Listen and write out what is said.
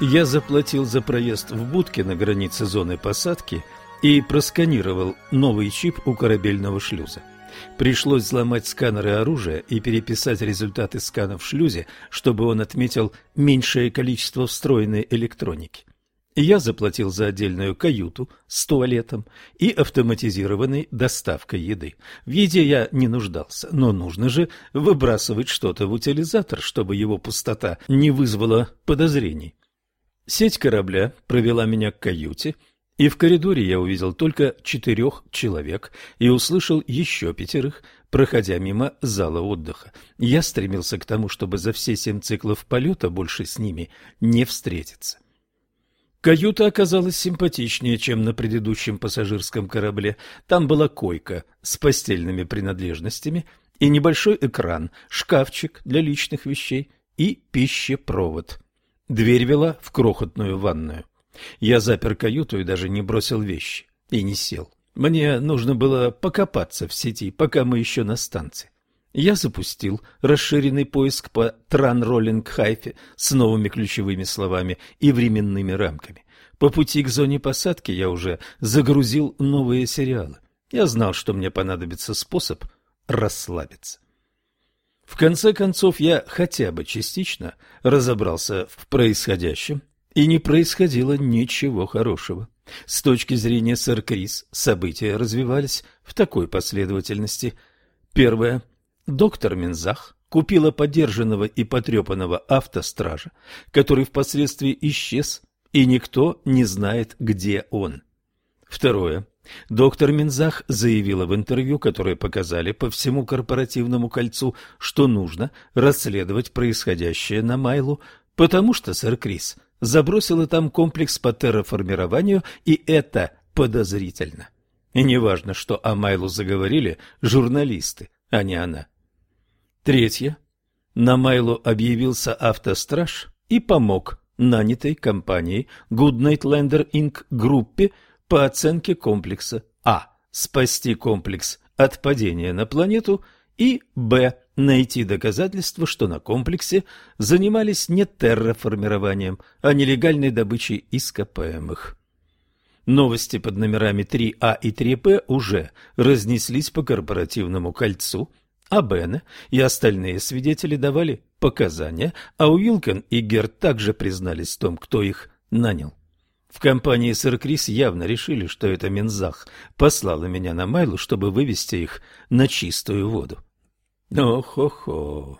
Я заплатил за проезд в будке на границе зоны посадки и просканировал новый чип у корабельного шлюза. Пришлось взломать сканеры оружия и переписать результаты скана в шлюзе, чтобы он отметил меньшее количество встроенной электроники. Я заплатил за отдельную каюту с туалетом и автоматизированной доставкой еды. В еде я не нуждался, но нужно же выбрасывать что-то в утилизатор, чтобы его пустота не вызвала подозрений. Сеть корабля провела меня к каюте, и в коридоре я увидел только четырех человек и услышал еще пятерых, проходя мимо зала отдыха. Я стремился к тому, чтобы за все семь циклов полета больше с ними не встретиться. Каюта оказалась симпатичнее, чем на предыдущем пассажирском корабле. Там была койка с постельными принадлежностями и небольшой экран, шкафчик для личных вещей и пищепровод. Дверь вела в крохотную ванную. Я запер каюту и даже не бросил вещи. И не сел. Мне нужно было покопаться в сети, пока мы еще на станции. Я запустил расширенный поиск по Тран-Роллинг Хайфе с новыми ключевыми словами и временными рамками. По пути к зоне посадки я уже загрузил новые сериалы. Я знал, что мне понадобится способ расслабиться. В конце концов, я хотя бы частично разобрался в происходящем, и не происходило ничего хорошего. С точки зрения сэр Крис события развивались в такой последовательности. Первое. Доктор Минзах купила подержанного и потрепанного автостража, который впоследствии исчез, и никто не знает, где он. Второе. Доктор Минзах заявила в интервью, которое показали по всему корпоративному кольцу, что нужно расследовать происходящее на Майлу, потому что сэр Крис забросила там комплекс по терраформированию, и это подозрительно. И неважно, что о Майлу заговорили журналисты, а не она. Третье. На Майлу объявился автостраж и помог нанятой компанией Goodnight Lander Inc. группе по оценке комплекса А. Спасти комплекс от падения на планету и Б. Найти доказательства, что на комплексе занимались не терраформированием, а нелегальной добычей ископаемых. Новости под номерами 3А и 3Б уже разнеслись по корпоративному кольцу, а Бене и остальные свидетели давали показания, а Уилкен и Герт также признались в том, кто их нанял. В компании сэр Крис явно решили, что это Минзах послала меня на Майлу, чтобы вывести их на чистую воду. О-хо-хо!